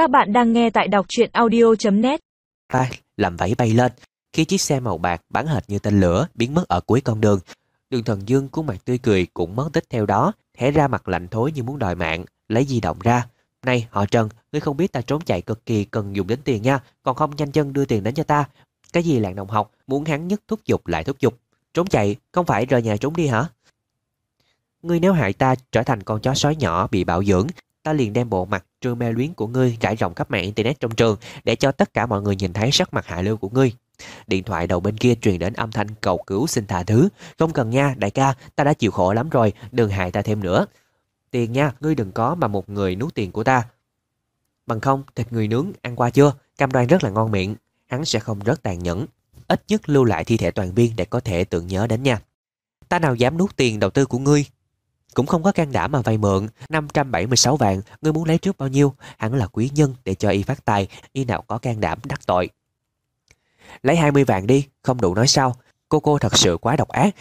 Các bạn đang nghe tại đọc truyện audio.net tay làm vẫy bay lên. Khi chiếc xe màu bạc bắn hệt như tên lửa biến mất ở cuối con đường đường thần dương của mặt tươi cười cũng mất tích theo đó thẻ ra mặt lạnh thối như muốn đòi mạng, lấy di động ra. Này, họ trần, ngươi không biết ta trốn chạy cực kỳ cần dùng đến tiền nha, còn không nhanh chân đưa tiền đến cho ta. Cái gì làng đồng học, muốn hắn nhất thúc giục lại thúc giục. Trốn chạy, không phải rời nhà trốn đi hả? Ngươi nếu hại ta trở thành con chó sói nhỏ bị bảo dưỡng ta liền đem bộ mặt trưa mê luyến của ngươi trải rộng khắp mạng internet trong trường để cho tất cả mọi người nhìn thấy sắc mặt hạ lưu của ngươi. Điện thoại đầu bên kia truyền đến âm thanh cầu cứu xin tha thứ. Không cần nha, đại ca, ta đã chịu khổ lắm rồi, đừng hại ta thêm nữa. Tiền nha, ngươi đừng có mà một người nuốt tiền của ta. Bằng không, thịt người nướng, ăn qua chưa? Cam đoan rất là ngon miệng. Hắn sẽ không rất tàn nhẫn. Ít nhất lưu lại thi thể toàn viên để có thể tưởng nhớ đến nha. Ta nào dám nuốt tiền đầu tư của ngươi, cũng không có can đảm mà vay mượn. 576 vạn Ngươi muốn lấy trước bao nhiêu? Hẳn là quý nhân để cho y phát tài, Y nào có can đảm đắc tội. Lấy 20 vạn đi, Không đủ nói sao. Cô cô thật sự quá độc ác.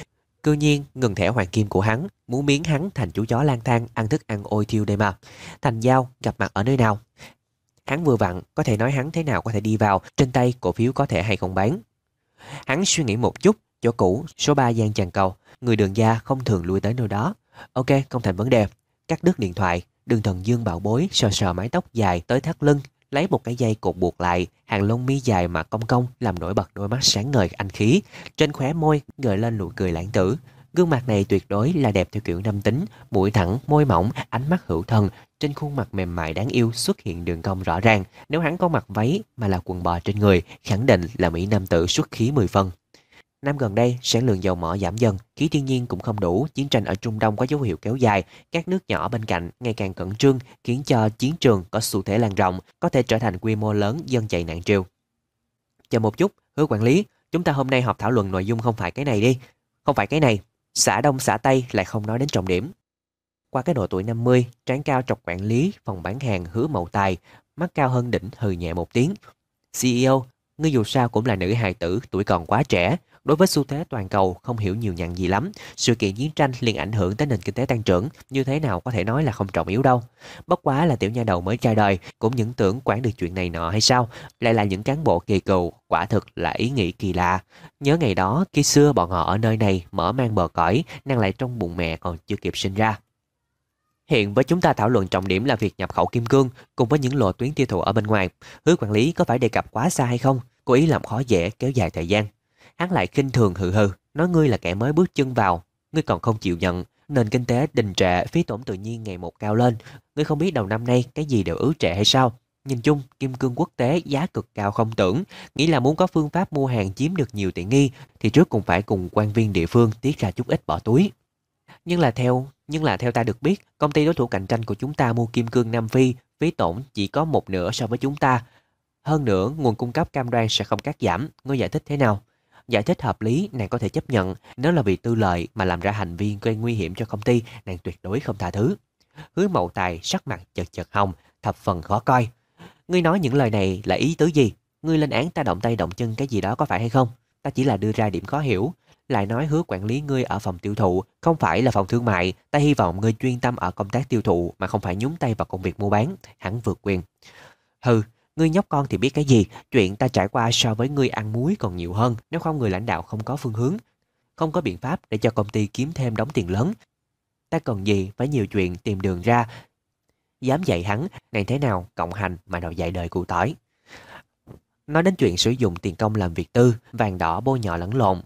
Cư nhiên, ngừng thẻ hoàng kim của hắn, Muốn miếng hắn thành chú chó lang thang, Ăn thức ăn ôi thiêu đây mà. Thành giao, gặp mặt ở nơi nào? Hắn vừa vặn, có thể nói hắn thế nào có thể đi vào, Trên tay cổ phiếu có thể hay không bán. Hắn suy nghĩ một chút, Chỗ cũ, số 3 gian chàng cầu. Người đường gia không thường lui tới nơi đó. Ok, không thành vấn đề. Cắt đứt điện thoại, đường thần dương bảo bối sờ sờ mái tóc dài tới thắt lưng, lấy một cái dây cột buộc lại, hàng lông mi dài mà cong cong làm nổi bật đôi mắt sáng ngời anh khí. Trên khóe môi gợi lên nụ cười lãng tử. Gương mặt này tuyệt đối là đẹp theo kiểu nam tính, mũi thẳng, môi mỏng, ánh mắt hữu thần. Trên khuôn mặt mềm mại đáng yêu xuất hiện đường cong rõ ràng. Nếu hắn có mặc váy mà là quần bò trên người, khẳng định là Mỹ Nam tử xuất khí 10 phân. Năm gần đây, sản lượng dầu mỏ giảm dần, khí thiên nhiên cũng không đủ, chiến tranh ở Trung Đông có dấu hiệu kéo dài, các nước nhỏ bên cạnh ngày càng cẩn trương, khiến cho chiến trường có xu thế lan rộng, có thể trở thành quy mô lớn dân chạy nạn triều. Chờ một chút, hứa quản lý, chúng ta hôm nay họp thảo luận nội dung không phải cái này đi, không phải cái này, xã Đông xã Tây lại không nói đến trọng điểm. Qua cái độ tuổi 50, trán cao trọc quản lý, phòng bán hàng hứa mậu tài, mắt cao hơn đỉnh hừ nhẹ một tiếng. CEO, ngươi dù sao cũng là nữ hài tử, tuổi còn quá trẻ, Đối với xu thế toàn cầu không hiểu nhiều nhận gì lắm, sự kiện chiến tranh liền ảnh hưởng tới nền kinh tế tăng trưởng, như thế nào có thể nói là không trọng yếu đâu. Bất quá là tiểu nha đầu mới ra đời, cũng những tưởng quản được chuyện này nọ hay sao, lại là những cán bộ kỳ cựu, quả thực là ý nghĩ kỳ lạ. Nhớ ngày đó, khi xưa bọn họ ở nơi này mở mang bờ cõi, nàng lại trong bụng mẹ còn chưa kịp sinh ra. Hiện với chúng ta thảo luận trọng điểm là việc nhập khẩu kim cương cùng với những lộ tuyến tiêu thụ ở bên ngoài. Hứa quản lý có phải đề cập quá xa hay không? Cố ý làm khó dễ kéo dài thời gian. Hắn lại khinh thường hừ hừ, nói ngươi là kẻ mới bước chân vào, ngươi còn không chịu nhận. Nền kinh tế đình trệ, phí tổn tự nhiên ngày một cao lên. Ngươi không biết đầu năm nay cái gì đều ứ trệ hay sao? Nhìn chung, kim cương quốc tế giá cực cao không tưởng, nghĩ là muốn có phương pháp mua hàng chiếm được nhiều tiện nghi, thì trước cũng phải cùng quan viên địa phương tiết ra chút ít bỏ túi. Nhưng là theo nhưng là theo ta được biết, công ty đối thủ cạnh tranh của chúng ta mua kim cương Nam Phi, phí tổn chỉ có một nửa so với chúng ta. Hơn nữa, nguồn cung cấp cam đoan sẽ không cắt giảm. Ngươi giải thích thế nào? Giải thích hợp lý, nàng có thể chấp nhận. Nếu là vì tư lợi mà làm ra hành vi gây nguy hiểm cho công ty, Nàng tuyệt đối không tha thứ. Hứa mậu tài sắc mặt chật chật hồng, Thập phần khó coi. Ngươi nói những lời này là ý tứ gì? Ngươi lên án ta động tay động chân cái gì đó có phải hay không? Ta chỉ là đưa ra điểm khó hiểu. Lại nói hứa quản lý ngươi ở phòng tiêu thụ, Không phải là phòng thương mại. Ta hy vọng ngươi chuyên tâm ở công tác tiêu thụ Mà không phải nhúng tay vào công việc mua bán. Hẳn vượt quyền. Hừ Ngươi nhóc con thì biết cái gì, chuyện ta trải qua so với ngươi ăn muối còn nhiều hơn, nếu không người lãnh đạo không có phương hướng, không có biện pháp để cho công ty kiếm thêm đóng tiền lớn. Ta cần gì phải nhiều chuyện tìm đường ra. Dám dạy hắn, này thế nào cộng hành mà đòi dạy đời cụ tỏi. Nói đến chuyện sử dụng tiền công làm việc tư, vàng đỏ bôi nhỏ lẫn lộn,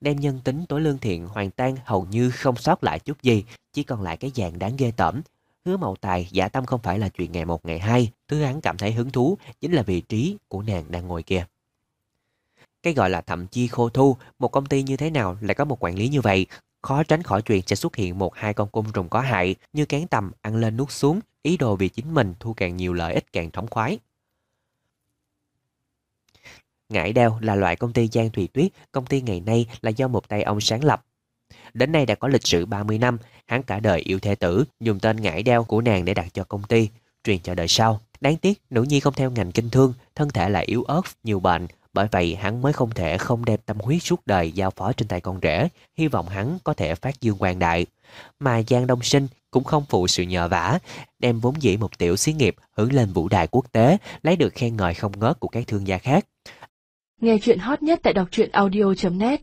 đem nhân tính tối lương thiện hoàn tan hầu như không sót lại chút gì, chỉ còn lại cái dạng đáng ghê tởm, Hứa mậu tài giả tâm không phải là chuyện ngày một ngày hai, thứ hắn cảm thấy hứng thú chính là vị trí của nàng đang ngồi kia. Cái gọi là thậm chi khô thu, một công ty như thế nào lại có một quản lý như vậy, khó tránh khỏi chuyện sẽ xuất hiện một hai con côn trùng có hại như kén tầm ăn lên nuốt xuống, ý đồ vì chính mình thu càng nhiều lợi ích càng thống khoái. Ngải Đeo là loại công ty Giang Thùy Tuyết, công ty ngày nay là do một tay ông sáng lập. Đến nay đã có lịch sử 30 năm, hắn cả đời yêu thê tử, dùng tên ngải đeo của nàng để đặt cho công ty, truyền cho đời sau. Đáng tiếc, nữ nhi không theo ngành kinh thương, thân thể lại yếu ớt, nhiều bệnh, bởi vậy hắn mới không thể không đem tâm huyết suốt đời giao phó trên tay con rể, hy vọng hắn có thể phát dương quang đại. Mà Giang Đông Sinh cũng không phụ sự nhờ vả, đem vốn dĩ một tiểu xí nghiệp hướng lên vũ đài quốc tế, lấy được khen ngợi không ngớt của các thương gia khác. Nghe chuyện hot nhất tại đọc truyện audio.net